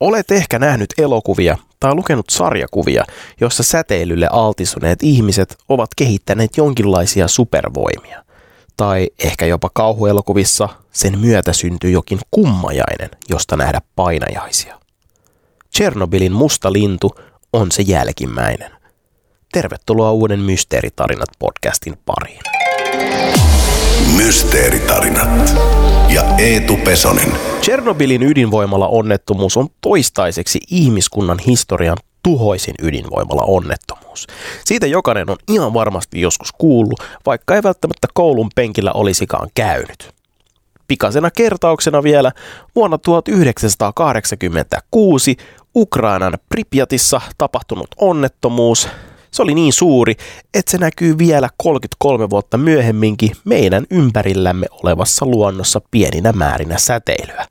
Olet ehkä nähnyt elokuvia tai lukenut sarjakuvia, joissa säteilylle altistuneet ihmiset ovat kehittäneet jonkinlaisia supervoimia. Tai ehkä jopa kauhuelokuvissa sen myötä syntyy jokin kummajainen, josta nähdä painajaisia. Chernobylin musta lintu on se jälkimmäinen. Tervetuloa uuden Mysteeritarinat podcastin pariin. Mysteeritarinat ja Eetu Pesonen. Chernobylin ydinvoimala onnettomuus on toistaiseksi ihmiskunnan historian tuhoisin ydinvoimala onnettomuus. Siitä jokainen on ihan varmasti joskus kuullut, vaikka ei välttämättä koulun penkillä olisikaan käynyt. Pikasena kertauksena vielä vuonna 1986 Ukrainan Pripyatissa tapahtunut onnettomuus se oli niin suuri, että se näkyy vielä 33 vuotta myöhemminkin meidän ympärillämme olevassa luonnossa pieninä määrinä säteilyä.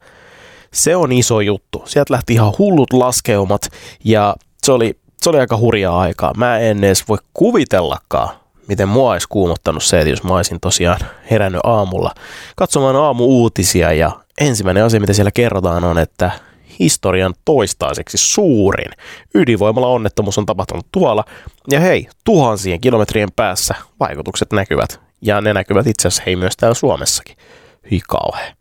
Se on iso juttu. Sieltä lähti ihan hullut laskeumat ja se oli, se oli aika hurjaa aikaa. Mä en edes voi kuvitellakaan, miten mua olisi kuumottanut se, että jos mä olisin tosiaan herännyt aamulla katsomaan aamu-uutisia ja ensimmäinen asia, mitä siellä kerrotaan on, että historian toistaiseksi suurin ydinvoimalla onnettomuus on tapahtunut tuolla. Ja hei, tuhansien kilometrien päässä vaikutukset näkyvät. Ja ne näkyvät itse asiassa hei myös täällä Suomessakin. Hyi kauhea.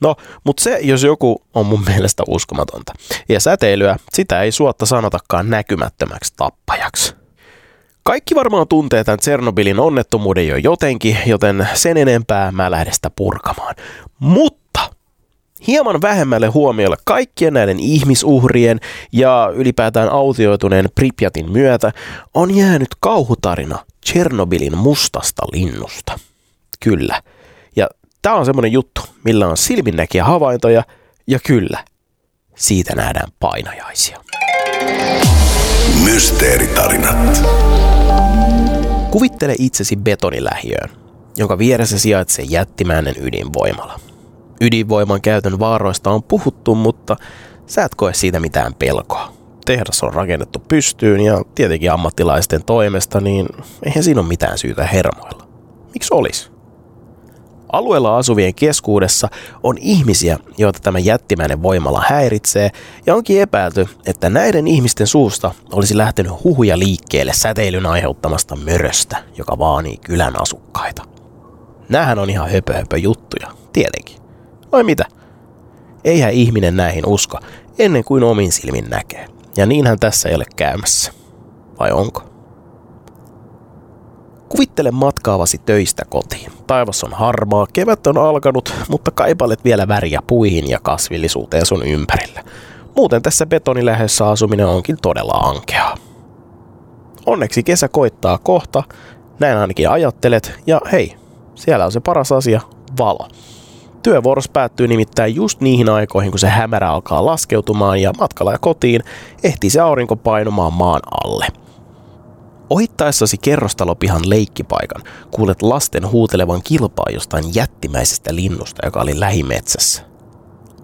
No, mutta se, jos joku on mun mielestä uskomatonta. Ja säteilyä, sitä ei suotta sanotakaan näkymättömäksi tappajaksi. Kaikki varmaan tuntee tämän Tsernobylin onnettomuuden jo jotenkin, joten sen enempää mä lähden sitä purkamaan. Mutta hieman vähemmälle huomiolle kaikkien näiden ihmisuhrien ja ylipäätään autioituneen Pripyatin myötä on jäänyt kauhutarina Chernobylin mustasta linnusta. Kyllä. Ja tämä on semmoinen juttu, millä on silminnäkiä havaintoja ja kyllä, siitä nähdään painajaisia. Mysteeritarinat. Kuvittele itsesi betonilähiöön, jonka vieressä sijaitsee jättimäinen ydinvoimala – Ydinvoiman käytön vaaroista on puhuttu, mutta sä et koe siitä mitään pelkoa. Tehdas on rakennettu pystyyn ja tietenkin ammattilaisten toimesta, niin eihän siinä ole mitään syytä hermoilla. Miksi olisi? Alueella asuvien keskuudessa on ihmisiä, joita tämä jättimäinen voimala häiritsee, ja onkin epäilty, että näiden ihmisten suusta olisi lähtenyt huhuja liikkeelle säteilyn aiheuttamasta möröstä, joka vaanii kylän asukkaita. Nämähän on ihan höpö, höpö juttuja, tietenkin. Vai mitä? Eihän ihminen näihin usko, ennen kuin omin silmin näkee. Ja niinhän tässä ei ole käymässä. Vai onko? Kuvittele matkaavasi töistä kotiin. Taivas on harmaa, kevät on alkanut, mutta kaipailet vielä väriä puihin ja kasvillisuuteen sun ympärillä. Muuten tässä betoniläheessä asuminen onkin todella ankeaa. Onneksi kesä koittaa kohta, näin ainakin ajattelet, ja hei, siellä on se paras asia, valo. Työvuoros päättyy nimittäin just niihin aikoihin, kun se hämärä alkaa laskeutumaan ja matkalla ja kotiin ehtii se aurinko painumaan maan alle. Ohittaessasi kerrostalopihan leikkipaikan kuulet lasten huutelevan kilpaa jostain jättimäisestä linnusta, joka oli lähimetsässä.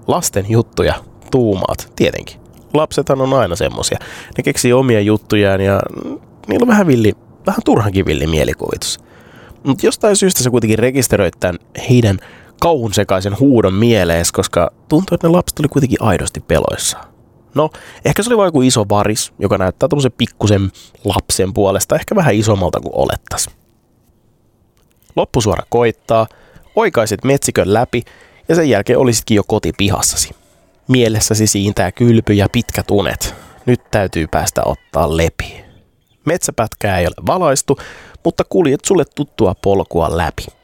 Lasten juttuja, tuumaat, tietenkin. Lapsethan on aina semmosia. Ne keksii omia juttujaan ja niillä on vähän villi, vähän turhankin villi mielikuvitus. Mutta jostain syystä se kuitenkin rekisteröit tämän heidän kauhun sekaisen huudon mielees, koska tuntuu, että ne lapset oli kuitenkin aidosti peloissaan. No, ehkä se oli vain joku iso varis, joka näyttää tuommoisen pikkusen lapsen puolesta, ehkä vähän isommalta kuin olettas. Loppusuora koittaa, oikaiset metsikön läpi ja sen jälkeen olisitkin jo kotipihassasi. Mielessäsi siintää kylpy ja pitkät unet. Nyt täytyy päästä ottaa lepi. Metsäpätkää ei ole valaistu, mutta kuljet sulle tuttua polkua läpi –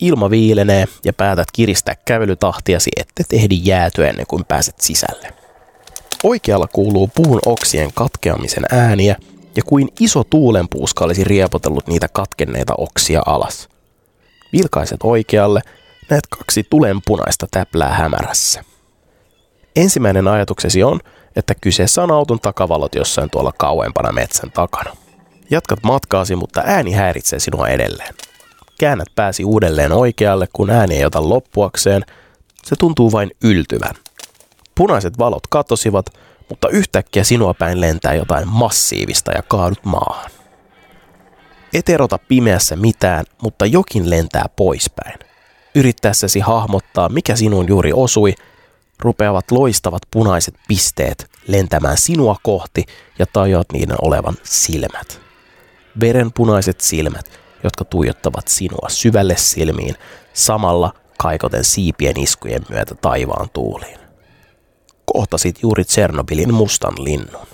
ilma viilenee ja päätät kiristää kävelytahtiasi, ette ehdi jäätyä ennen kuin pääset sisälle. Oikealla kuuluu puun oksien katkeamisen ääniä ja kuin iso tuulenpuuska olisi riepotellut niitä katkenneita oksia alas. Vilkaiset oikealle, näet kaksi tulenpunaista täplää hämärässä. Ensimmäinen ajatuksesi on, että kyseessä on auton takavalot jossain tuolla kauempana metsän takana. Jatkat matkaasi, mutta ääni häiritsee sinua edelleen käännät pääsi uudelleen oikealle, kun ääni ei ota loppuakseen, se tuntuu vain yltyvän. Punaiset valot katosivat, mutta yhtäkkiä sinua päin lentää jotain massiivista ja kaadut maahan. Et erota pimeässä mitään, mutta jokin lentää poispäin. Yrittäessäsi hahmottaa, mikä sinun juuri osui, rupeavat loistavat punaiset pisteet lentämään sinua kohti ja tajuat niiden olevan silmät. Verenpunaiset silmät, jotka tuijottavat sinua syvälle silmiin, samalla kaikoten siipien iskujen myötä taivaan tuuliin. Kohtasit juuri Tsernobylin mustan linnun.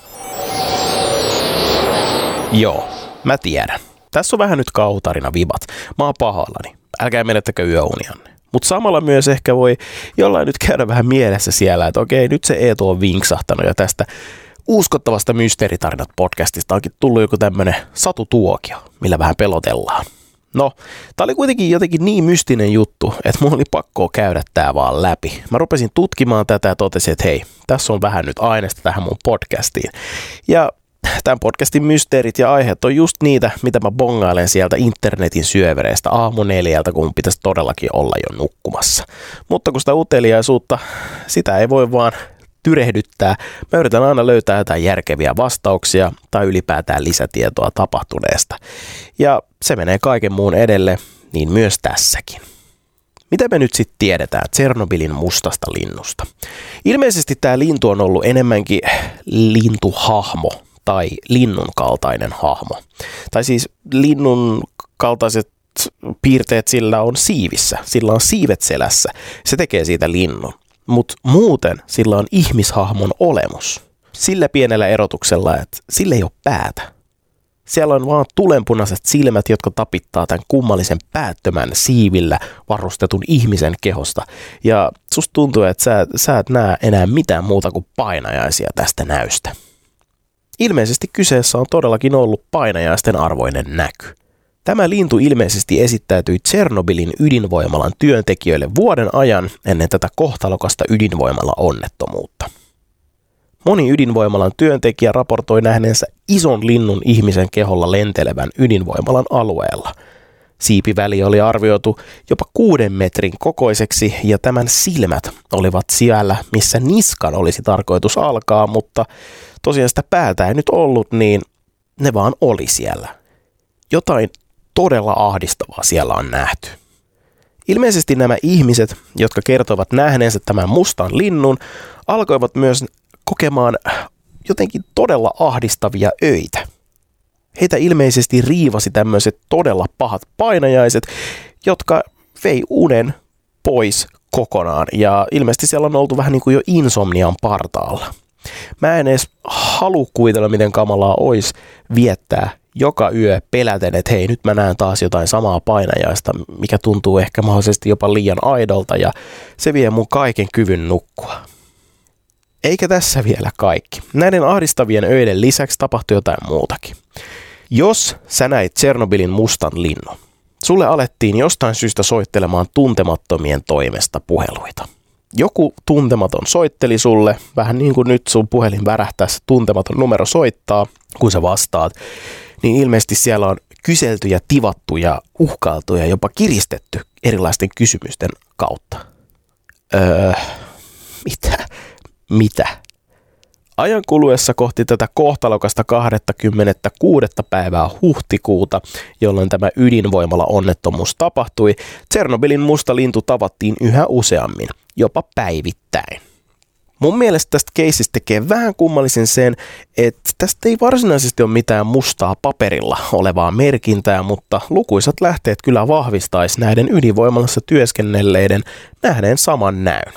Joo, mä tiedän. Tässä on vähän nyt kautarina vibat. Mä oon pahallani. Älkää menettäkö yöunianne. Mutta samalla myös ehkä voi jollain nyt käydä vähän mielessä siellä, että okei, nyt se Eetu on vinksahtanut ja tästä uskottavasta Mysteeritarinat podcastista onkin tullut joku tämmönen satutuokio, millä vähän pelotellaan. No, tää oli kuitenkin jotenkin niin mystinen juttu, että mun oli pakko käydä tää vaan läpi. Mä rupesin tutkimaan tätä ja totesin, että hei, tässä on vähän nyt aineesta tähän mun podcastiin. Ja tämän podcastin mysteerit ja aiheet on just niitä, mitä mä bongailen sieltä internetin syövereistä aamu neljältä, kun pitäisi todellakin olla jo nukkumassa. Mutta kun sitä uteliaisuutta, sitä ei voi vaan tyrehdyttää. Mä yritän aina löytää jotain järkeviä vastauksia tai ylipäätään lisätietoa tapahtuneesta. Ja se menee kaiken muun edelle, niin myös tässäkin. Mitä me nyt sitten tiedetään Tsernobylin mustasta linnusta? Ilmeisesti tämä lintu on ollut enemmänkin lintuhahmo tai linnun kaltainen hahmo. Tai siis linnun kaltaiset piirteet sillä on siivissä, sillä on siivet selässä. Se tekee siitä linnun. Mutta muuten sillä on ihmishahmon olemus. Sillä pienellä erotuksella, että sillä ei ole päätä. Siellä on vaan tulenpunaiset silmät, jotka tapittaa tämän kummallisen päättömän siivillä varustetun ihmisen kehosta. Ja susta tuntuu, että sä, sä et näe enää mitään muuta kuin painajaisia tästä näystä. Ilmeisesti kyseessä on todellakin ollut painajaisten arvoinen näky. Tämä lintu ilmeisesti esittäytyi Tsernobylin ydinvoimalan työntekijöille vuoden ajan ennen tätä kohtalokasta ydinvoimala onnettomuutta. Moni ydinvoimalan työntekijä raportoi nähneensä ison linnun ihmisen keholla lentelevän ydinvoimalan alueella. Siipiväli oli arvioitu jopa kuuden metrin kokoiseksi ja tämän silmät olivat siellä, missä niskan olisi tarkoitus alkaa, mutta tosiaan sitä päätä ei nyt ollut, niin ne vaan oli siellä. Jotain todella ahdistavaa siellä on nähty. Ilmeisesti nämä ihmiset, jotka kertovat nähneensä tämän mustan linnun, alkoivat myös kokemaan jotenkin todella ahdistavia öitä. Heitä ilmeisesti riivasi tämmöiset todella pahat painajaiset, jotka vei unen pois kokonaan. Ja ilmeisesti siellä on oltu vähän niin kuin jo insomnian partaalla. Mä en edes halua kuvitella, miten kamalaa olisi viettää joka yö peläten, että hei, nyt mä näen taas jotain samaa painajaista, mikä tuntuu ehkä mahdollisesti jopa liian aidolta ja se vie mun kaiken kyvyn nukkua. Eikä tässä vielä kaikki. Näiden ahdistavien öiden lisäksi tapahtui jotain muutakin. Jos sä näit Tsernobylin mustan linnun, sulle alettiin jostain syystä soittelemaan tuntemattomien toimesta puheluita. Joku tuntematon soitteli sulle, vähän niin kuin nyt sun puhelin värähtää, tuntematon numero soittaa, kun sä vastaat niin ilmeisesti siellä on kyselty ja tivattu ja uhkailtu ja jopa kiristetty erilaisten kysymysten kautta. Öö, mitä? Mitä? Ajan kuluessa kohti tätä kohtalokasta 26. päivää huhtikuuta, jolloin tämä ydinvoimala onnettomuus tapahtui, Tsernobylin musta lintu tavattiin yhä useammin, jopa päivittäin. Mun mielestä tästä keisistä tekee vähän kummallisen sen, että tästä ei varsinaisesti ole mitään mustaa paperilla olevaa merkintää, mutta lukuisat lähteet kyllä vahvistaisi näiden ydinvoimalassa työskennelleiden nähneen saman näyn.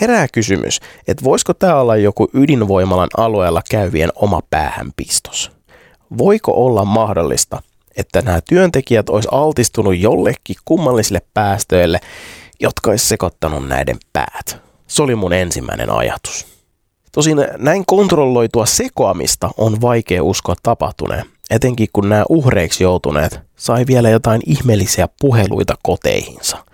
Herää kysymys, että voisiko tämä olla joku ydinvoimalan alueella käyvien oma päähänpistos? Voiko olla mahdollista, että nämä työntekijät olisi altistunut jollekin kummallisille päästöille, jotka olisi sekoittanut näiden päät? Se oli mun ensimmäinen ajatus. Tosin näin kontrolloitua sekoamista on vaikea uskoa tapahtuneen, etenkin kun nämä uhreiksi joutuneet sai vielä jotain ihmeellisiä puheluita koteihinsa.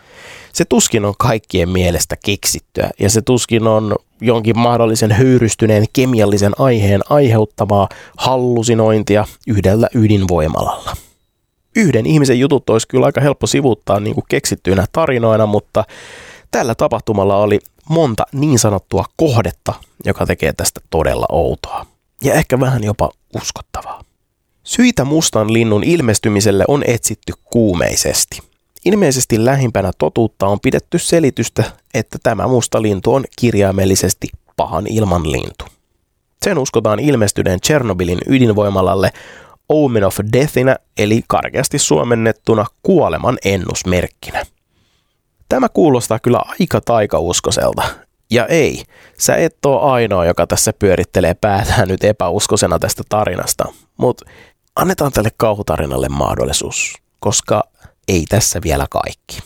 Se tuskin on kaikkien mielestä keksittyä ja se tuskin on jonkin mahdollisen höyrystyneen kemiallisen aiheen aiheuttamaa hallusinointia yhdellä ydinvoimalalla. Yhden ihmisen jutut olisi kyllä aika helppo sivuuttaa niin keksittyinä tarinoina, mutta tällä tapahtumalla oli monta niin sanottua kohdetta, joka tekee tästä todella outoa. Ja ehkä vähän jopa uskottavaa. Syitä mustan linnun ilmestymiselle on etsitty kuumeisesti. Ilmeisesti lähimpänä totuutta on pidetty selitystä, että tämä musta lintu on kirjaimellisesti pahan ilman lintu. Sen uskotaan ilmestyneen Chernobylin ydinvoimalalle Omen of Deathinä, eli karkeasti suomennettuna kuoleman ennusmerkkinä. Tämä kuulostaa kyllä aika taikauskoselta. Ja ei, sä et ole ainoa, joka tässä pyörittelee päätään nyt epäuskosena tästä tarinasta, mutta annetaan tälle kauhutarinalle mahdollisuus, koska ei tässä vielä kaikki.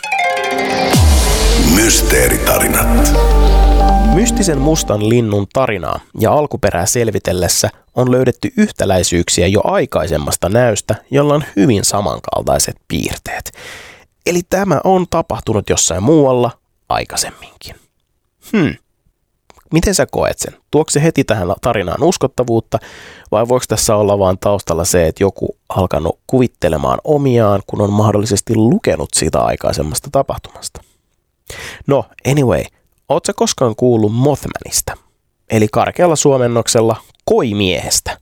Mysteeritarinat. Mystisen mustan linnun tarinaa ja alkuperää selvitellessä on löydetty yhtäläisyyksiä jo aikaisemmasta näystä, jolla on hyvin samankaltaiset piirteet. Eli tämä on tapahtunut jossain muualla aikaisemminkin. Hmm. Miten sä koet sen? Tuoko se heti tähän tarinaan uskottavuutta vai voiko tässä olla vaan taustalla se, että joku alkanut kuvittelemaan omiaan, kun on mahdollisesti lukenut siitä aikaisemmasta tapahtumasta? No, anyway, oot sä koskaan kuullut Mothmanista? Eli karkealla suomennoksella koimiehestä.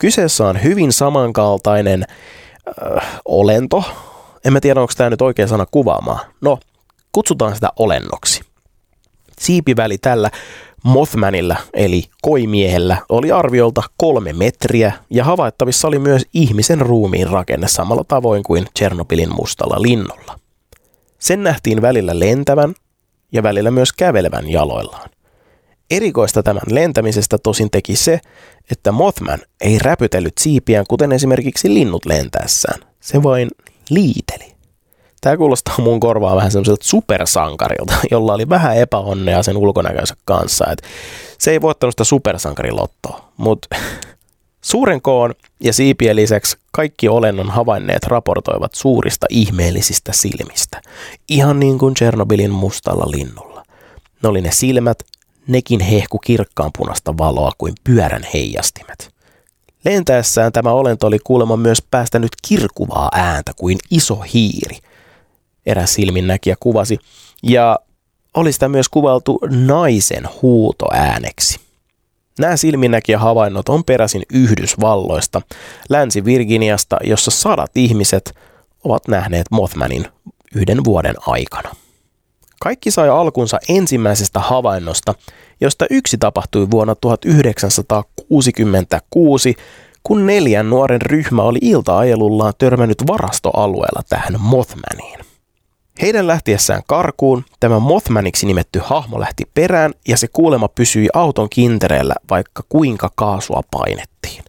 Kyseessä on hyvin samankaltainen äh, olento. En mä tiedä, onko tämä nyt oikea sana kuvaamaan. No, kutsutaan sitä olennoksi. Siipiväli tällä Mothmanilla eli koimiehellä oli arviolta kolme metriä ja havaittavissa oli myös ihmisen ruumiin rakenne samalla tavoin kuin Chernobylin mustalla linnolla. Sen nähtiin välillä lentävän ja välillä myös kävelevän jaloillaan. Erikoista tämän lentämisestä tosin teki se, että Mothman ei räpytellyt siipiään kuten esimerkiksi linnut lentäessään. Se vain liiteli. Tämä kuulostaa mun korvaa vähän semmoiselta supersankarilta, jolla oli vähän epäonnea sen ulkonäkönsä kanssa. Et se ei voittanut sitä supersankarilottoa, mutta suuren koon ja siipien lisäksi kaikki olennon havainneet raportoivat suurista ihmeellisistä silmistä. Ihan niin kuin Chernobylin mustalla linnulla. Ne oli ne silmät, nekin hehku kirkkaan punasta valoa kuin pyörän heijastimet. Lentäessään tämä olento oli kuulemma myös päästänyt kirkuvaa ääntä kuin iso hiiri – eräs silminnäkijä kuvasi, ja oli sitä myös kuvaltu naisen huutoääneksi. Nämä silminnäkijähavainnot on peräisin Yhdysvalloista, Länsi-Virginiasta, jossa sadat ihmiset ovat nähneet Mothmanin yhden vuoden aikana. Kaikki sai alkunsa ensimmäisestä havainnosta, josta yksi tapahtui vuonna 1966, kun neljän nuoren ryhmä oli ilta-ajelullaan törmännyt varastoalueella tähän Mothmaniin. Heidän lähtiessään karkuun tämä Mothmaniksi nimetty hahmo lähti perään ja se kuulema pysyi auton kintereellä, vaikka kuinka kaasua painettiin.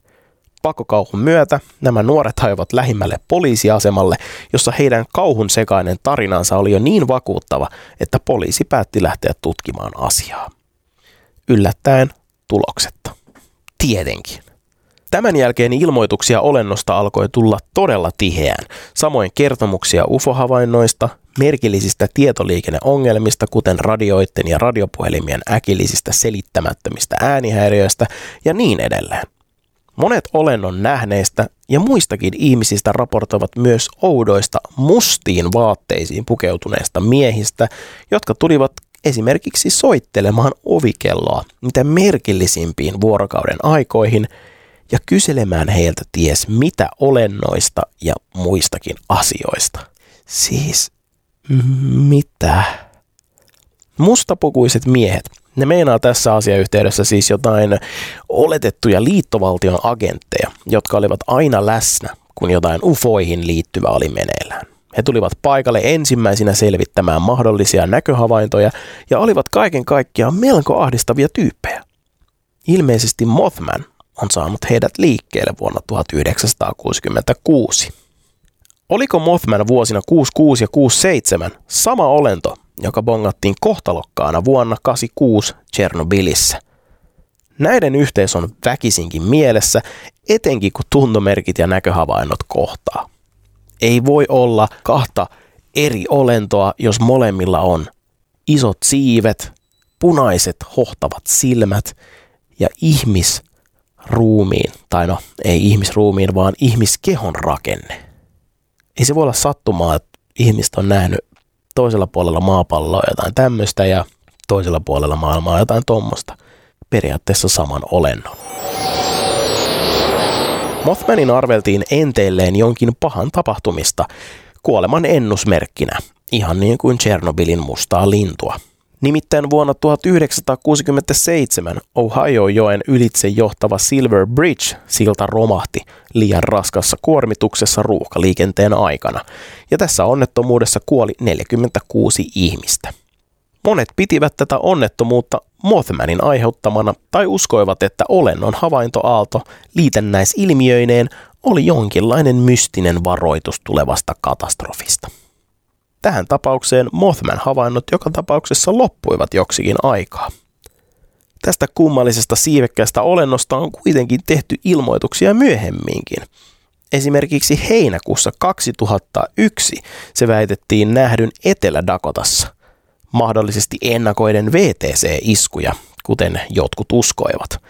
Pakokauhun myötä nämä nuoret hajoivat lähimmälle poliisiasemalle, jossa heidän kauhun sekainen tarinansa oli jo niin vakuuttava, että poliisi päätti lähteä tutkimaan asiaa. Yllättäen tuloksetta. Tietenkin. Tämän jälkeen ilmoituksia olennosta alkoi tulla todella tiheään, samoin kertomuksia UFO-havainnoista, merkillisistä tietoliikenneongelmista, kuten radioiden ja radiopuhelimien äkillisistä selittämättömistä äänihäiriöistä ja niin edelleen. Monet olennon nähneistä ja muistakin ihmisistä raportoivat myös oudoista mustiin vaatteisiin pukeutuneista miehistä, jotka tulivat esimerkiksi soittelemaan ovikelloa mitä merkillisimpiin vuorokauden aikoihin ja kyselemään heiltä ties mitä olennoista ja muistakin asioista. Siis mitä? Mustapukuiset miehet. Ne meinaa tässä asiayhteydessä siis jotain oletettuja liittovaltion agentteja, jotka olivat aina läsnä, kun jotain ufoihin liittyvä oli meneillään. He tulivat paikalle ensimmäisinä selvittämään mahdollisia näköhavaintoja ja olivat kaiken kaikkiaan melko ahdistavia tyyppejä. Ilmeisesti Mothman on saanut heidät liikkeelle vuonna 1966. Oliko Mothman vuosina 66 ja 67 sama olento, joka bongattiin kohtalokkaana vuonna 86 Chernobylissä? Näiden yhteys on väkisinkin mielessä, etenkin kun tuntomerkit ja näköhavainnot kohtaa. Ei voi olla kahta eri olentoa, jos molemmilla on isot siivet, punaiset hohtavat silmät ja ihmisruumiin, tai no ei ihmisruumiin, vaan ihmiskehon rakenne ei se voi olla sattumaa, että ihmiset on nähnyt toisella puolella maapalloa jotain tämmöistä ja toisella puolella maailmaa jotain tuommoista. Periaatteessa saman olennon. Mothmanin arveltiin enteelleen jonkin pahan tapahtumista, kuoleman ennusmerkkinä, ihan niin kuin Chernobylin mustaa lintua. Nimittäin vuonna 1967 Ohio-joen ylitse johtava Silver Bridge-silta romahti liian raskassa kuormituksessa ruuhkaliikenteen aikana, ja tässä onnettomuudessa kuoli 46 ihmistä. Monet pitivät tätä onnettomuutta Mothmanin aiheuttamana tai uskoivat, että olennon havaintoaalto liitännäisilmiöineen oli jonkinlainen mystinen varoitus tulevasta katastrofista. Tähän tapaukseen Mothman havainnot joka tapauksessa loppuivat joksikin aikaa. Tästä kummallisesta siivekkäästä olennosta on kuitenkin tehty ilmoituksia myöhemminkin. Esimerkiksi heinäkuussa 2001 se väitettiin nähdyn Etelä-Dakotassa, mahdollisesti ennakoiden VTC-iskuja, kuten jotkut uskoivat –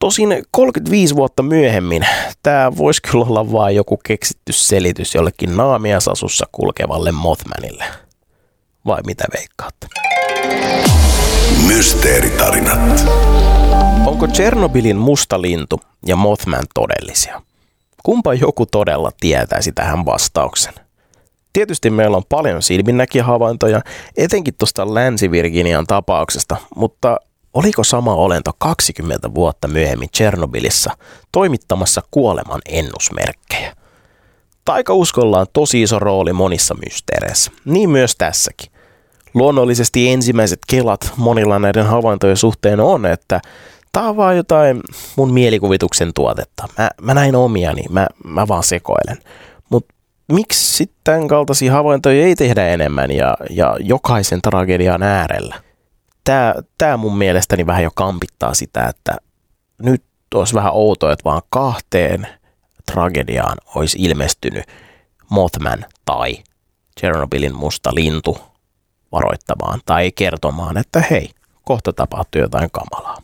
Tosin 35 vuotta myöhemmin tämä voisi kyllä olla vain joku keksitty selitys jollekin naamiasasussa kulkevalle Mothmanille. Vai mitä veikkaatte? Mysteeritarinat. Onko Chernobylin musta lintu ja Mothman todellisia? Kumpa joku todella tietäisi tähän vastauksen? Tietysti meillä on paljon silminnäkijähavaintoja, etenkin tuosta Länsi-Virginian tapauksesta, mutta Oliko sama olento 20 vuotta myöhemmin Chernobylissa toimittamassa kuoleman ennusmerkkejä? Taikauskolla on tosi iso rooli monissa mysteereissä, niin myös tässäkin. Luonnollisesti ensimmäiset kelat monilla näiden havaintojen suhteen on, että tämä on vaan jotain mun mielikuvituksen tuotetta. Mä, mä näin omiani, mä, mä vaan sekoilen. Miksi sitten kaltaisia havaintoja ei tehdä enemmän ja, ja jokaisen tragedian äärellä? tämä, tämä mun mielestäni vähän jo kampittaa sitä, että nyt olisi vähän outoa, että vaan kahteen tragediaan olisi ilmestynyt Mothman tai Chernobylin musta lintu varoittamaan tai kertomaan, että hei, kohta tapahtuu jotain kamalaa.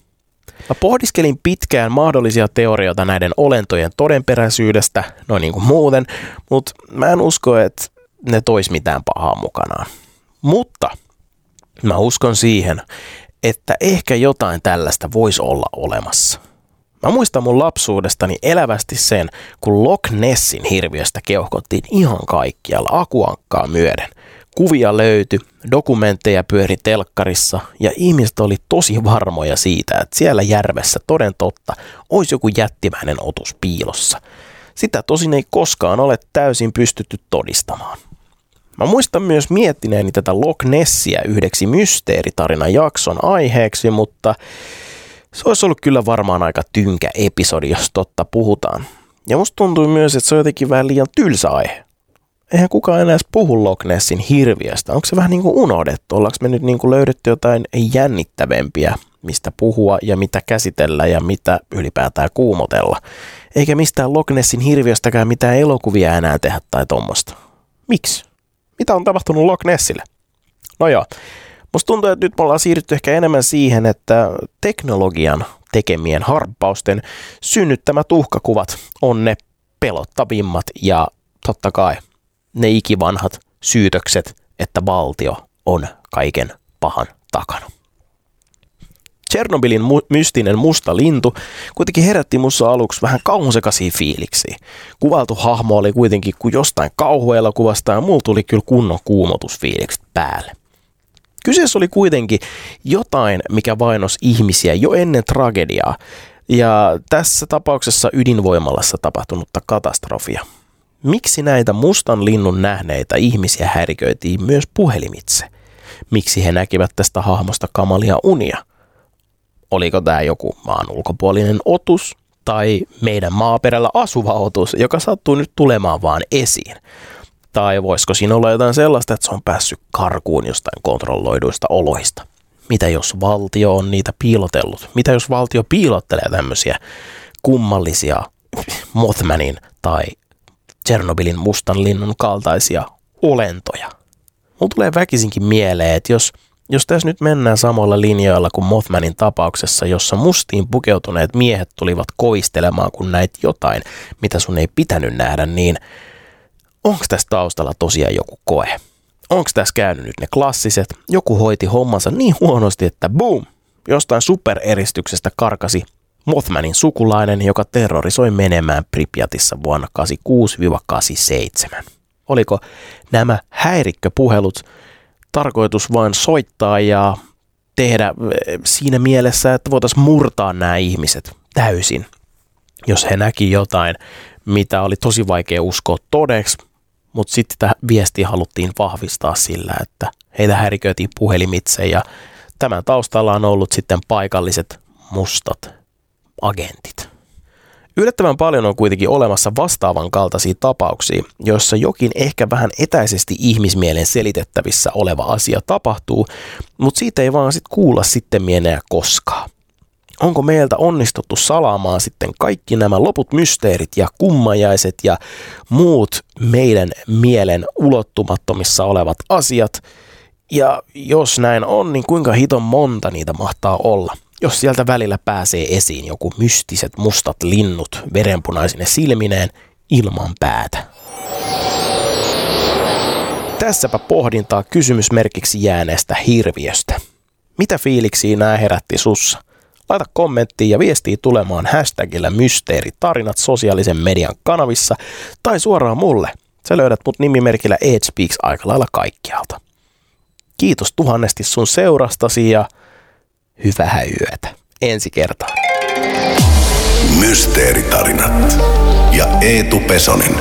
Mä pohdiskelin pitkään mahdollisia teorioita näiden olentojen todenperäisyydestä, noin niin kuin muuten, mutta mä en usko, että ne tois mitään pahaa mukanaan. Mutta Mä uskon siihen, että ehkä jotain tällaista voisi olla olemassa. Mä muistan mun lapsuudestani elävästi sen, kun Loch Nessin hirviöstä keuhkottiin ihan kaikkialla akuankkaa myöden. Kuvia löytyi, dokumentteja pyöri telkkarissa ja ihmiset oli tosi varmoja siitä, että siellä järvessä toden totta olisi joku jättimäinen otus piilossa. Sitä tosin ei koskaan ole täysin pystytty todistamaan. Mä muistan myös miettineeni tätä Loch Nessia yhdeksi mysteeritarinan jakson aiheeksi, mutta se olisi ollut kyllä varmaan aika tynkä episodi, jos totta puhutaan. Ja musta tuntui myös, että se on jotenkin vähän liian tylsä aihe. Eihän kukaan enää puhu Loch Nessin hirviöstä. Onko se vähän niin kuin unohdettu? Ollaanko me nyt niin kuin löydetty jotain jännittävämpiä, mistä puhua ja mitä käsitellä ja mitä ylipäätään kuumotella? Eikä mistään Loch Nessin hirviöstäkään mitään elokuvia enää tehdä tai tuommoista. Miksi? mitä on tapahtunut Loch Nessille? No joo, musta tuntuu, että nyt me ollaan siirrytty ehkä enemmän siihen, että teknologian tekemien harppausten synnyttämät uhkakuvat on ne pelottavimmat ja totta kai ne ikivanhat syytökset, että valtio on kaiken pahan takana. Chernobylin mu- mystinen musta lintu kuitenkin herätti mussa aluksi vähän kauhusekaisia fiiliksi. Kuvaltu hahmo oli kuitenkin kuin jostain kauhuelokuvasta ja mulla tuli kyllä kunnon kuumotusfiilikset päälle. Kyseessä oli kuitenkin jotain, mikä vainos ihmisiä jo ennen tragediaa, ja tässä tapauksessa ydinvoimalassa tapahtunutta katastrofia. Miksi näitä mustan linnun nähneitä ihmisiä häiriköitiin myös puhelimitse? Miksi he näkivät tästä hahmosta kamalia unia? oliko tämä joku maan ulkopuolinen otus tai meidän maaperällä asuva otus, joka sattuu nyt tulemaan vaan esiin. Tai voisiko siinä olla jotain sellaista, että se on päässyt karkuun jostain kontrolloiduista oloista. Mitä jos valtio on niitä piilotellut? Mitä jos valtio piilottelee tämmöisiä kummallisia Mothmanin tai Chernobylin mustan linnun kaltaisia olentoja? Mulla tulee väkisinkin mieleen, että jos – jos tässä nyt mennään samalla linjoilla kuin Mothmanin tapauksessa, jossa mustiin pukeutuneet miehet tulivat koistelemaan, kun näit jotain, mitä sun ei pitänyt nähdä, niin onko tässä taustalla tosiaan joku koe? Onko tässä käynyt nyt ne klassiset? Joku hoiti hommansa niin huonosti, että boom, jostain supereristyksestä karkasi Mothmanin sukulainen, joka terrorisoi menemään Pripyatissa vuonna 86-87. Oliko nämä häirikköpuhelut tarkoitus vain soittaa ja tehdä eh, siinä mielessä, että voitaisiin murtaa nämä ihmiset täysin, jos he näki jotain, mitä oli tosi vaikea uskoa todeksi, mutta sitten tätä viestiä haluttiin vahvistaa sillä, että heitä häiriköitiin puhelimitse ja tämän taustalla on ollut sitten paikalliset mustat agentit. Yllättävän paljon on kuitenkin olemassa vastaavan kaltaisia tapauksia, joissa jokin ehkä vähän etäisesti ihmismielen selitettävissä oleva asia tapahtuu, mutta siitä ei vaan sitten kuulla sitten enää koskaan. Onko meiltä onnistuttu salaamaan sitten kaikki nämä loput mysteerit ja kummajaiset ja muut meidän mielen ulottumattomissa olevat asiat? Ja jos näin on, niin kuinka hiton monta niitä mahtaa olla? Jos sieltä välillä pääsee esiin joku mystiset mustat linnut verenpunaisine silmineen ilman päätä. Tässäpä pohdintaa kysymysmerkiksi jääneestä hirviöstä. Mitä fiiliksiä nämä herätti sussa? Laita kommenttiin ja viestiä tulemaan hashtagillä mysteeritarinat sosiaalisen median kanavissa tai suoraan mulle. Sä löydät mut nimimerkillä EdSpeaks aika lailla kaikkialta. Kiitos tuhannesti sun seurastasi ja hyvää yötä. Ensi kertaa. Mysteeritarinat ja Eetu Pesonen.